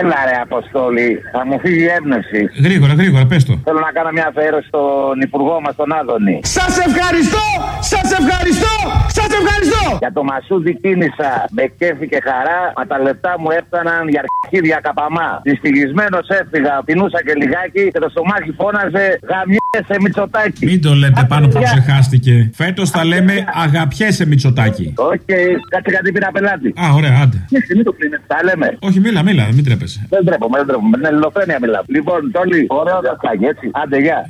Έλα ρε Αποστόλη, θα μου φύγει η έμπνευση. Γρήγορα, γρήγορα, πες το. Θέλω να κάνω μια αφαίρεση στον Υπουργό μας, τον Άδωνη. Σας ευχαριστώ! Σας ευχαριστώ! Σας ευχαριστώ! Για το Μασούδι κίνησα με κέφι και χαρά, μα τα λεφτά μου έφταναν για αρχίδια καπαμά. Δυστυχισμένος έφυγα, πεινούσα και λιγάκι και το στομάχι φώναζε γαμιέσαι Μητσοτάκι. Μην το λέτε πάνω που ξεχάστηκε. Φέτος θα λέμε αγαπιέσαι Μητσοτάκι. Οκ, κάτσε κάτι πήρα πελάτη. Α, ωραία, άντε. Μην το πλύνε. Τα λέμε. Όχι, μίλα, μίλα, μην τρέπεσαι. Δεν τρέπομαι, δεν τρέπομαι. Με ελληνοφρένεια μιλάω. Λοιπόν, Τόλη, ωραίο το έτσι. Άντε, γεια.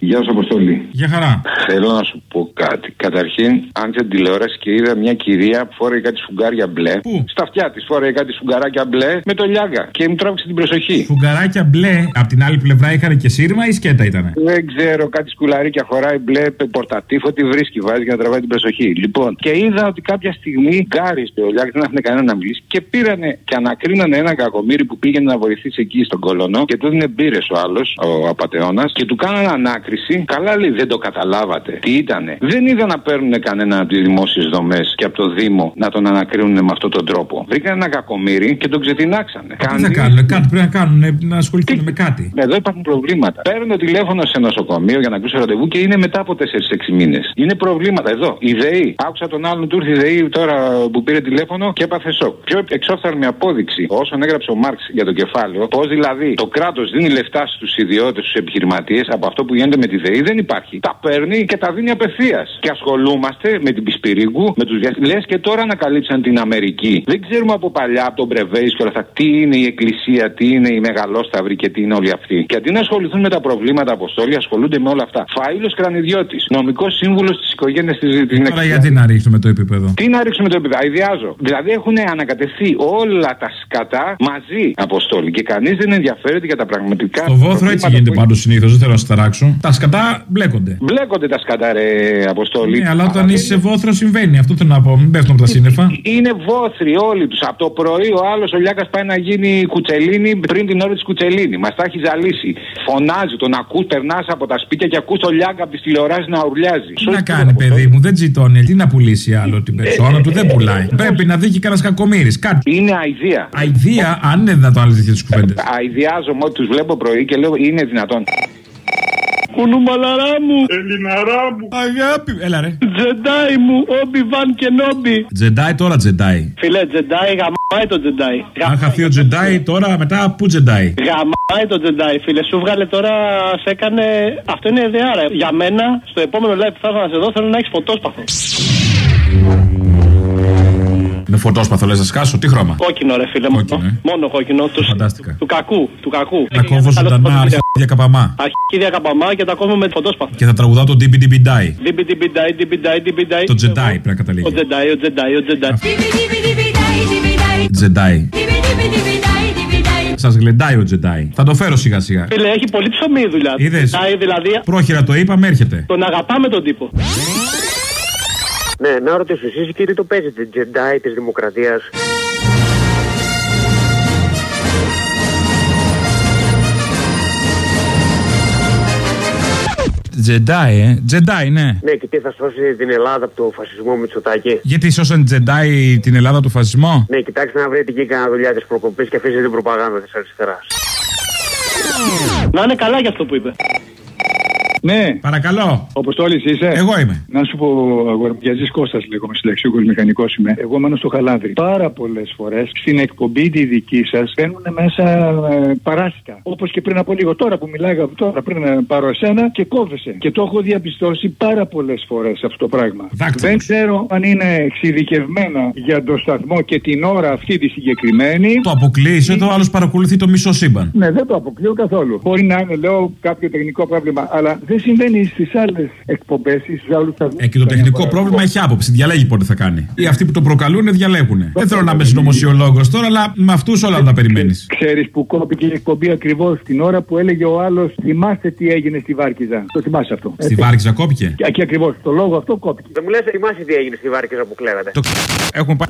Γεια σου, Αποστόλη. Για χαρά. Θέλω να σου πω κάτι. Καταρχήν, άνοιξα την τηλεόραση και είδα μια κυρία που φόρεε κάτι σφουγγάρια μπλε. Πού; Στα αυτιά της φόρεε κάτι σφουγγαράκια μπλε με το Λιάγκα. Και μου τράβηξε την προσοχή. Σφουγγαράκια μπλε. Απ' την άλλη πλευρά είχαν και σύρμα ή σκέτα ήταν. Δεν ξέρω, κάτι σκουλαρίκια φοράει μπλε, πορτατίφ, ό,τι βρίσκει, βάζει για να τραβάει την προσοχή. Λοιπόν, και είδα ότι κάποια στιγμή γκάρισε ο Λιάγκα, δεν άφηνε κανένα να μιλήσει και πήρανε και ανακρίνανε ένα κακομοίρη που πήγαινε να βοηθήσει εκεί στον Κολωνό και του έδινε μπύρες ο άλλος, ο απατεώνα, και του κάνανε ανάκριση. Καλά λέει, δεν το καταλάβατε. Τι ήτανε; Δεν είδα να παίρνουν κανένα από τις δημόσιες δομές και από το Δήμο να τον ανακρίνουν με αυτόν τον τρόπο. Βρήκαν ένα κακομίρι και τον ξετινάξανε. Τι θα κάνουν, κάτι πρέπει να κάνουν, να ασχοληθούν με κάτι. Εδώ υπάρχουν προβλήματα. Παίρνω τηλέφωνο σε νοσοκομείο για να κλείσω ραντεβού και είναι μετά από 4-6 μήνες. Είναι προβλήματα εδώ. Η ΔΕΗ. Άκουσα τον άλλον του ήρθε η ΔΕΗ τώρα που πήρε τηλέφωνο και έπαθε σοκ. Πιο εξόφθαλμη απόδειξη όσον έγραψε ο Μάρξ για το κεφάλαιο, πώς δηλαδή το κράτος δίνει λεφτά στους ιδιώτες, στους επιχειρηματίες από αυτό που γίνεται με τη ΔΕΗ δεν υπάρχει. Τα παίρνει και τα δίνει απευθείας. Και ασχολούμαστε με την Πισπυρίγκου, με τους διαστημικού. Λε και τώρα ανακαλύψαν την Αμερική. Δεν ξέρουμε από παλιά, από τον Μπρεβέη και όλα αυτά, τι είναι η Εκκλησία, τι είναι η Μεγαλόσταυρη και τι είναι όλοι αυτοί. Και αντί να ασχοληθούν με τα προβλήματα αποστόλη, ασχολούνται με όλα αυτά. Φάιλος Κρανιδιώτης, νομικός σύμβουλος της οικογένειας τη Τώρα γιατί να ρίξουμε το επίπεδο; Τι να ρίξουμε το επίπεδο, αειδιάζω. Δηλαδή έχουν ανακατευθεί όλα τα σκατά μαζί αποστόλη και κανείς δεν ενδιαφέρεται για τα πραγματικά. Το βόθρο έτσι γίνεται πάντως συνήθως, δεν θέλω να σας ταράξω. Τα σκατά μπλέκονται. Μπλέκονται τα σκατά, ρε Αποστόλη. Ναι, αλλά όταν είσαι σε βόθρο συμβαίνει. Αυτό θέλω να πω. Μην πέφτουν από τα σύννεφα. Είναι βόθροι όλοι του. Από το πρωί ο άλλο ο Λιάκα πάει να γίνει κουτσελίνη πριν την ώρα τη κουτσελίνη. Μα τα έχει ζαλίσει. Φωνάζει, τον ακού, περνά από τα σπίτια και ακού το Λιάκα από τι τηλεοράσει να ουρλιάζει. Τι να κάνει, παιδί μου, δεν τζιτώνει. Τι να πουλήσει άλλο την περσόνα του, δεν πουλάει. Πρέπει να δει και κανένα κακομίρι. Κάτι. Είναι αηδία. Αηδία, αν είναι δυνατόν άλλε τέτοιε κουβέντε. Αηδιάζομαι ότι του βλέπω πρωί και λέω είναι δυνατόν. Κουνούμαλαρά μου, Ελληναρά μου. Αγάπη, έλα ρε. τζεντάι μου, Όμπι Βαν Κενόμπι. Τζεντάι τώρα τζεντάι. Φίλε, τζεντάι, γαμάει το τζεντάι. Αν χαθεί ο τζεντάι τώρα μετά πού τζεντάι; Γαμάει το τζεντάι, φίλε. Σου βγάλε τώρα, σε έκανε. Αυτό είναι ιδεάρα. Για μένα, στο επόμενο live που θα έρθω να σε δω, θέλω να έχεις φωτόσπαθο. Με φωτόσπαθο λες να σκάσω, τι χρώμα; Κόκκινο, ρε φίλε μου. Κόκκινο, ε. Μόνο κόκκινο. Του, Φαντάστηκα. του κακού. Του κακού. Να κόβω ζωντανά αρχίδια καπαμά. Αρχίδια καπαμά και τα κόβω με φωτόσπαθο. Και θα τραγουδάω το DBDB Die. Διμπι, διμπι, ντάι, διμπι, ντάι, διμπι, ντάι. Το τζεντάι πρέπει να καταλήγει. Ο τζεντάι, ο τζεντάι, ο τζεντάι. Τζεντάι. Σας γλεντάει ο Τζεντάι. Θα το φέρω σιγά σιγά. Φίλε, έχει πολύ ψωμί η δουλειά. του. Είδες; Τζεντάι, δηλαδή, Πρόχειρα το είπαμε, έρχεται. τον αγαπάμε τον τύπο. Ναι, να ρωτήσω εσείς κύριε το παίζετε, Jedi της Δημοκρατίας; Τζεντάι, ε. Τζεντάι, ναι. Ναι, και τι θα σώσει την Ελλάδα από το φασισμό Μητσοτάκη; Γιατί σώσαν Τζεντάι την Ελλάδα του φασισμό; Ναι, κοιτάξτε να βρείτε εκεί κανένα δουλειά της προκοπής και αφήσετε την προπαγάνδα της αριστεράς. Να είναι καλά για αυτό που είπε. Ναι, Παρακαλώ. Αποστόλης είσαι; Εγώ είμαι. Να σου πω, αγοραπιαζή Κώστας, λέγομαι συνταξιούχο μηχανικός είμαι. Εγώ μένω στο χαλάδι. Πάρα πολλές φορές στην εκπομπή τη δική σας μπαίνουν μέσα ε, παράσιτα. Όπως και πριν από λίγο. Τώρα που μιλάγα, τώρα πριν ε, πάρω εσένα και κόβεσαι. Και το έχω διαπιστώσει πάρα πολλές φορές αυτό το πράγμα. Δάκτυλος. Δεν ξέρω αν είναι εξειδικευμένα για το σταθμό και την ώρα αυτή τη συγκεκριμένη. Το αποκλείει, το άλλος παρακολουθεί το μισό σύμπαν. Ναι, δεν το αποκλείω καθόλου. Μπορεί να είναι, λέω, κάποιο τεχνικό πρόβλημα, αλλά δεν συμβαίνει στις άλλες εκπομπές ή στους άλλους σταθμού. Ε, και το τεχνικό πρόβλημα έχει άποψη. Διαλέγει πότε θα κάνει. Ή αυτοί που το προκαλούν διαλέγουν. Δεν θέλω να είμαι συνωμοσιολόγος τώρα, αλλά με αυτούς όλα να τα περιμένεις. Ξέρεις που κόπηκε η εκπομπή ακριβώς την ώρα που έλεγε ο άλλος Θυμάστε τι έγινε στη Βάρκιζα. Το θυμάσαι αυτό. Στη Βάρκιζα κόπηκε; Και εκεί ακριβώς. Το λόγο αυτό κόπηκε. Δεν μου λες, θυμάσαι τι έγινε στη Βάρκιζα που κλαίγατε. Το έχουμε πάει.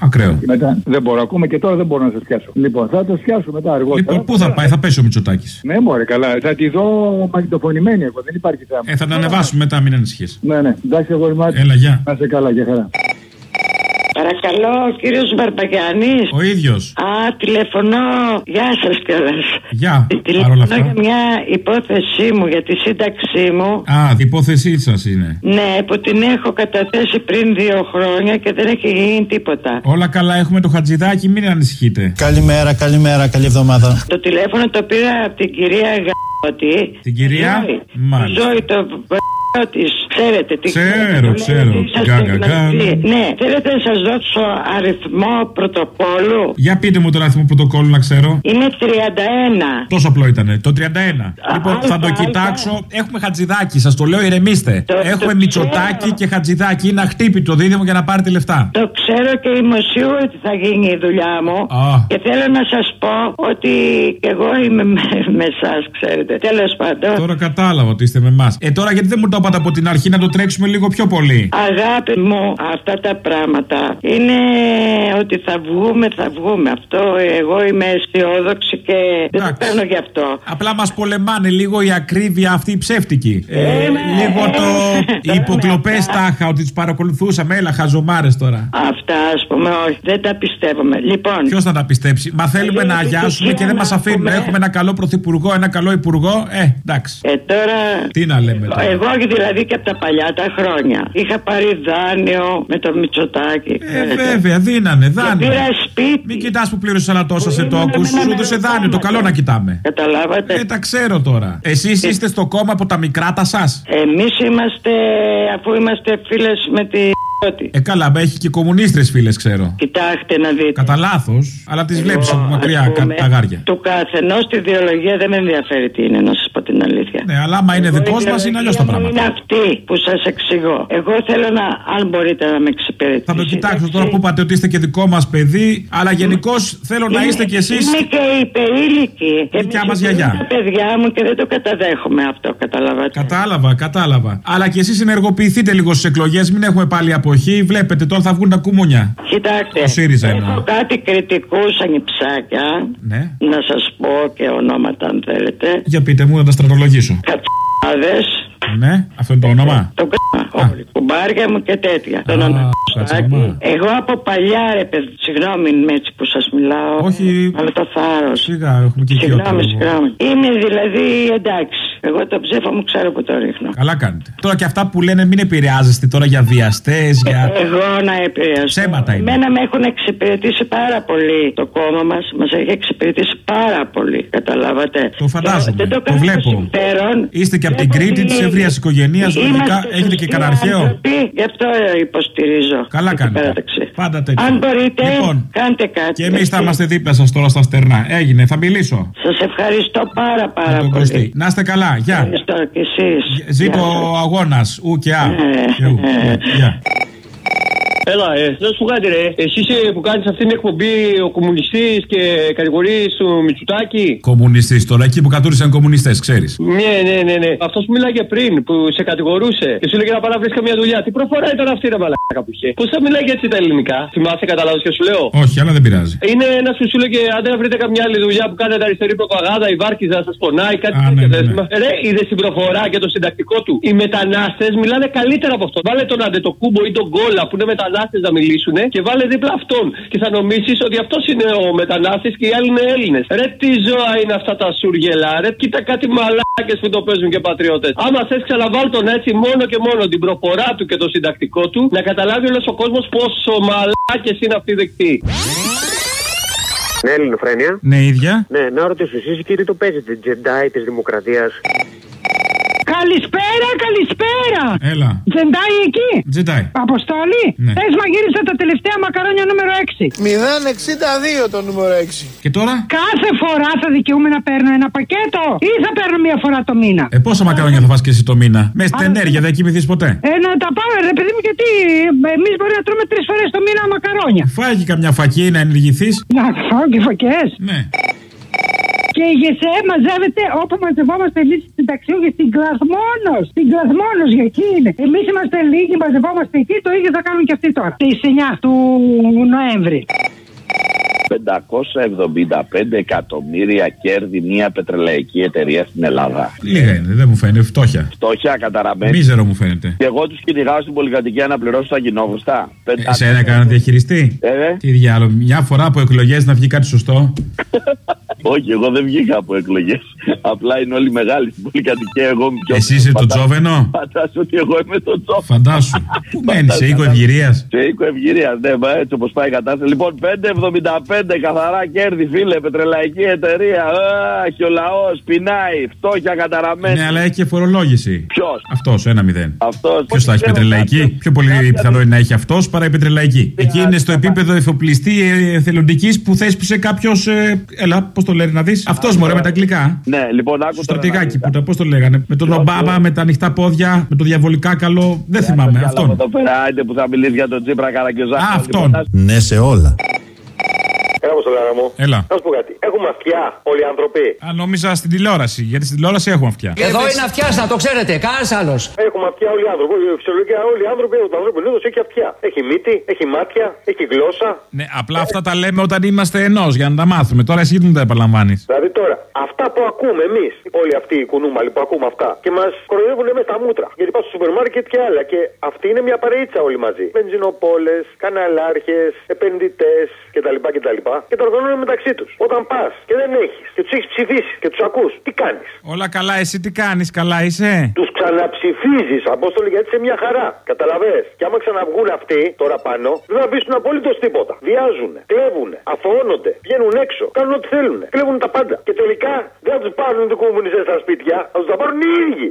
Ακραίο. Και μετά δεν μπορώ ακόμα και τώρα δεν μπορώ να σα πιάσω. Λοιπόν, θα το πιάσω μετά αργότερα. Λοιπόν, πού θα πάει, θα πέσει ο Μητσοτάκης. Ναι, μωρέ, καλά. Θα τη δω μαγνητοφωνημένη εγώ. Δεν υπάρχει θέμα. Ε, θα την ανεβάσουμε μετά, μην ανησυχείς. Ναι, ναι. Εντάξει, εγώ είμαι. Έλα, γεια. Να σε καλά, για χαρά. Παρακαλώ, κύριος Μπαρμπαγιάννης. Ο ίδιος. Α, τηλεφωνώ. Γεια σας κιόλας. Γεια. Παρ' όλα Τηλεφωνώ αυτά. για μια υπόθεσή μου, για τη σύνταξή μου. Α, η υπόθεσή σας είναι. Ναι, που την έχω καταθέσει πριν δύο χρόνια και δεν έχει γίνει τίποτα. Όλα καλά, έχουμε το χατζηδάκι, μην ανησυχείτε. Καλημέρα, καλημέρα, καλή εβδομάδα. Το τηλέφωνο το πήρα από την κυρία Γαώτη. Την κυρία; Ζωή. Μάλιστα. Ζωή, το της. Ξέρετε τι Ξέρω, το ξέρω. λέει, είσαστε Γκά, γκά, γκά. γνωστοί. Ναι, θέλετε να σας δώσω αριθμό πρωτοκόλου. Για πείτε μου τον αριθμό πρωτοκόλλου να ξέρω. Είναι 31. Τόσο απλό ήταν. Το 31. λοιπόν, α, θα το α, κοιτάξω. Έχουμε χατζηδάκι, σας το λέω, ηρεμήστε. Το- Έχουμε το μυτσοτάκι ξέρω. και χατζηδάκι. Είναι αχτύπητο δίδυμο για να πάρετε λεφτά. Το ξέρω και είμαι σίγουρη ότι θα γίνει η δουλειά μου. Α. Και θέλω να σας πω ότι και εγώ είμαι με, με εσά, ξέρετε. Τέλος πάντων. Τώρα κατάλαβα ότι είστε με εμάς. Ε, τώρα γιατί δεν μου το είπατε από την αρχή να το τρέξουμε λίγο πιο πολύ. Αγάπη μου, αυτά τα πράγματα είναι ότι θα βγούμε, θα βγούμε. Αυτό εγώ είμαι αισιόδοξη και δεν το Εντάξει. παίρνω γι' αυτό. Απλά μας πολεμάνε λίγο η ακρίβεια αυτή η ψεύτικη. Ε, Είμαι- λίγο το. Οι υποκλοπές τάχα ότι του παρακολουθούσαμε. Έλα, χαζομάρες τώρα. Αυτά ας πούμε, όχι, δεν τα πιστεύουμε. Λοιπόν, Ποιος θα τα πιστέψει; Μα θέλουμε Εγώ να επιτυχία αγιάσουμε και δεν να μας αφήνουν. πούμε. Έχουμε ένα καλό πρωθυπουργό, ένα καλό υπουργό. Ε, εντάξει. ε, τώρα. Τι να λέμε τώρα. Εγώ δηλαδή και από τα παλιά τα χρόνια είχα πάρει δάνειο με το Μητσοτάκι. Ε, βέβαια, δίνανε, Και δάνειο. πήρα σπίτι. Μην κοιτάς που πλήρωσε ένα τόσα σε Ήμουν τόκους. με ένα Σου έδωσε μεγάλο δάνειο. Το κόμμα. καλό να κοιτάμε. Καταλάβατε. Ε, τα ξέρω τώρα. Εσείς είστε στο κόμμα από τα μικρά τα σας; Εμείς είμαστε, αφού είμαστε φίλες με τη. Ε, καλά, μα έχει και κομμουνίστρες φίλες, ξέρω. Κοιτάξτε να δείτε. Κατά λάθος, αλλά τις βλέπεις Εγώ, από μακριά, ας κα, πούμε, τα γάρια. Του καθενός τη ιδεολογία δεν με ενδιαφέρει τι είναι, να σας πω την αλήθεια. Ναι, αλλά άμα είναι Εγώ, δικός η μα, είναι αλλιώς ιδεολογία τα μου πράγματα. Είναι αυτή που σας εξηγώ. Εγώ θέλω να, αν μπορείτε να με εξυπηρετήσετε. Θα το κοιτάξω τώρα που είπατε ότι είστε και δικό μας παιδί, αλλά γενικώς θέλω να είστε κι εσείς. Είμαι και υπερήλικη. Και Δικιά με μας συγχωρείτε γιαγιά. Τα παιδιά μου και δεν το καταδέχομαι αυτό, καταλαβαίνετε. Κατάλαβα, κατάλαβα. Αλλά κι εσείς ενεργοποιηθείτε λίγο στις εκλογές, μην έχουμε πάλι αποχή. Βλέπετε τώρα θα βγουν τα κουμούνια. Κοιτάξτε, Ο ΣΥΡΙΖΑ έχω εννοώ. κάτι κριτικούς ανιψάκια. Ναι. Να σας πω και ονόματα αν θέλετε. Για πείτε μου να τα στρατολογήσω. Κατσάδες. Ναι, αυτό είναι το όνομα. Το κ***α, όλοι. Κουμπάρια μου και τέτοια. Τον κατσαμά. Ανακουστάκη. Εγώ από παλιά ρε παιδί, συγγνώμη με έτσι που σας μιλάω. Όχι. Αλλά το θάρρος. Σιγά, έχουμε και Συγγνώμη, χειρότερο. συγγνώμη. Είμαι δηλαδή εντάξει. Εγώ το ψέφο μου ξέρω που το ρίχνω. Καλά κάνετε. Τώρα και αυτά που λένε μην επηρεάζεστε τώρα για βιαστές, για. Εγώ να επηρεαστώ. Ψέματα είναι. Εμένα με έχουν εξυπηρετήσει πάρα πολύ το κόμμα μας. Μας έχει εξυπηρετήσει πάρα πολύ. Καταλάβατε. Το φαντάζομαι, Δεν το κάνω βλέπω. συμφέρον. Είστε και από Δεν την Κρήτη ότι τη ευρείας οικογένειας. είμαστε Λογικά έχετε και σωστοί κανένα αρχαίο. άνθρωποι, Γι' αυτό υποστηρίζω. Καλά Εκεί κάνετε. πέρα δεξί. Πάντα τέτοιο. Αν μπορείτε, Λοιπόν, κάντε κάτι. Και εμείς θα είμαστε δίπλα σας τώρα στα στερνά. Έγινε, θα μιλήσω. Σας ευχαριστώ πάρα Με πάρα τον πολύ. Κωστή. Να είστε καλά. Γεια. Ευχαριστώ και εσείς. Ζήτω Γεια σας. ο αγώνας. Ου και α. Ε, Και ου. ε. Γεια. Έλα, ε, να σου πω κάτι, ρε. Εσύ είσαι που κάνεις αυτή την εκπομπή ο κομμουνιστής και κατηγορείς του Μητσουτάκη. Κομμουνιστής τώρα, εκεί που κατούρισαν κομμουνιστές, ξέρεις. Ναι, ναι, ναι, ναι. Αυτός που μίλαγε πριν, που σε κατηγορούσε και σου έλεγε να πάει να βρει καμία δουλειά. Τι προφορά ήταν αυτή, ρε μαλάκα που είχε; Πώς θα μιλάει έτσι τα ελληνικά; Θυμάσαι, καταλάβεις και σου λέω; Όχι, αλλά δεν πειράζει. Είναι ένας που σου λέγε άντε να βρείτε καμιά άλλη δουλειά που κάνετε αριστερή προπαγάνδα, η Βάρκιζα σας πονάει, κάτι Α, τέτοιο. ναι, ναι, δεν ναι. θυμάσαι. Ρε, είδες την προφορά και το συντακτικό του; Οι μετανάστες μιλάνε καλύτερα από αυτό. Βάλε τον Αντετοκούμπο ή τον Γκόλα που είναι μετανάστε να μιλήσουν και βάλε δίπλα αυτόν. Και θα νομίσεις ότι αυτός είναι ο μετανάστης και οι άλλοι είναι Έλληνες. Ρε, τι ζώα είναι αυτά τα σούργελα, ρε, κοίτα κάτι μαλάκες που το παίζουν και πατριώτες. Άμα θες, ξαναβάλ τον έτσι μόνο και μόνο την προφορά του και το συντακτικό του, να καταλάβει όλος ο κόσμος πόσο μαλάκες είναι αυτοί οι δεκτοί. Ναι, Ελληνοφρένια. Ναι, ίδια. Ναι, να ρωτήσω, εσείς κύριε το παίζετε, Τζεντάι της Δημοκρατίας; Καλησπέρα, καλησπέρα. Έλα. Τζεντάι εκεί. Τζεντάι. Αποστολή. Ναι. Πες μαγείρισα τα τελευταία μακαρόνια νούμερο 6. 062 το νούμερο 6. Και τώρα; Κάθε φορά θα δικαιούμαι να παίρνω ένα πακέτο ή θα παίρνω μία φορά το μήνα; Ε, πόσα μακαρόνια θα φας και εσύ το μήνα; Με στην ενέργεια δεν κοιμηθείς ποτέ; Ε, να τα πάμε, ρε παιδί μου, γιατί εμείς μπορεί να τρώμε τρεις φορές το μήνα μακαρόνια. Φάει και καμιά φακή να ενεργηθείς; Να φάω και φακές. Ναι. Και η ΓΕΣΕ μαζεύεται όπου μαζευόμαστε εμείς στην ταξιούγη στην Κλαθμόνο. Στην Κλαθμόνο για εκεί είναι. Εμείς είμαστε λίγοι, μαζευόμαστε εκεί, το ίδιο θα κάνουν και αυτοί τώρα. Τη 9 του Νοέμβρη. 575 εκατομμύρια κέρδη μια πετρελαϊκή εταιρεία στην Ελλάδα. Λίγα είναι, δεν μου φαίνεται. Φτώχεια. Φτώχεια καταραμένη. Μίζερο μου φαίνεται. Και εγώ τους κυνηγάω στην πολυκατοικία να πληρώσω τα κοινόβουστα. Εσένα έκανα διαχειριστή; Ε, Τι διάλογο, μια φορά από εκλογές να βγει κάτι σωστό. όχι, εγώ δεν βγήκα από εκλογές. Απλά είναι όλοι μεγάλοι στην πολυκατοικία. Εγώ είμαι πιο Εσύ είσαι το Φαντά- Τζόβενο; Φαντάσου ότι εγώ είμαι το τσόβενο. Φαντάσου. Πού μένεις, σε οίκο ευγυρίας; Σε οίκο ευγυρίας, ναι, μα έτσι όπως πάει η κατάσταση. Λοιπόν, 5,75 καθαρά κέρδη, φίλε, πετρελαϊκή εταιρεία. Αχ, ο λαός πεινάει, φτώχεια καταραμένη. Ναι, αλλά έχει και φορολόγηση. Ποιος, Αυτός, ένα μηδέν. αυτός. Ποιος θα έχει πετρελαϊκή, πιο πολύ πιθανό είναι να έχει αυτός παρά η πετρελαϊκή. Εκεί είναι στο επίπεδο εφοπλιστή ε, εθελοντικής που θέσπισε κάποιος. Έλα, πώς το λένε να δεις. Αυτός μωρέ με τα αγγλικά. Ναι, λοιπόν, άκου τώρα να Στρατηγάκι δεις. που τα, πώς το λέγανε. Με τον Ομπάμα, με τα ανοιχτά πόδια, με το διαβολικά καλό. Δεν θυμάμαι. Κι άλλα από Αυτόν. Εδώ πέρα, άντε που θα μιλήσει για τον Τσίπρα Καραγκιόζα. Α, αυτόν. Ναι σε όλα. Έλα μου στο γάρα μου. Έλα. Να σου πω κάτι. Έχουμε αυτιά όλοι οι άνθρωποι. Α, νόμιζα στην τηλεόραση. Γιατί στην τηλεόραση έχουμε αυτιά. Εδώ είναι αυτιά, να το ξέρετε. Κανένας άλλος. Έχουμε αυτιά όλοι οι άνθρωποι. Φυσιολογικά όλοι οι άνθρωποι, ο ανθρώπινο είδο έχει αυτιά. Έχει μύτη, έχει μάτια, έχει γλώσσα. Ναι, απλά αυτά τα λέμε όταν είμαστε ενός για να τα μάθουμε. Τώρα εσύ δεν τα επαναλαμβάνεις; Δηλαδή τώρα, αυτά που ακούμε εμείς, όλοι αυτοί οι κουνούμαλοι που ακούμε αυτά και μας κοροϊδεύουν με τα μούτρα. Γιατί πα στο σούπερ μάρκετ και άλλα. Και αυτή είναι μια παρείτσα όλοι μαζί. Μπενζινοπόλε, καναλάρχες, επενδυτές κτλ. κτλ. Και τα οργανώνουν μεταξύ τους. Όταν πας και δεν έχεις και τους έχεις ψηφίσει και τους ακούς, τι κάνεις; Όλα καλά, εσύ τι κάνεις, καλά είσαι; Τους ξαναψηφίζεις, Απόστολοι, γιατί είσαι μια χαρά. Καταλαβέ. Και άμα ξαναβγούν αυτοί τώρα πάνω, δεν θα αφήσουν απολύτως τίποτα. Βιάζουν, κλέβουν, αθωώνονται, βγαίνουν έξω, κάνουν ό,τι θέλουν. Κλέβουν τα πάντα. Και τελικά δεν θα τους πάρουν οι κομμουνιστέ στα σπίτια, θα τους τα πάρουν οι ίδιοι.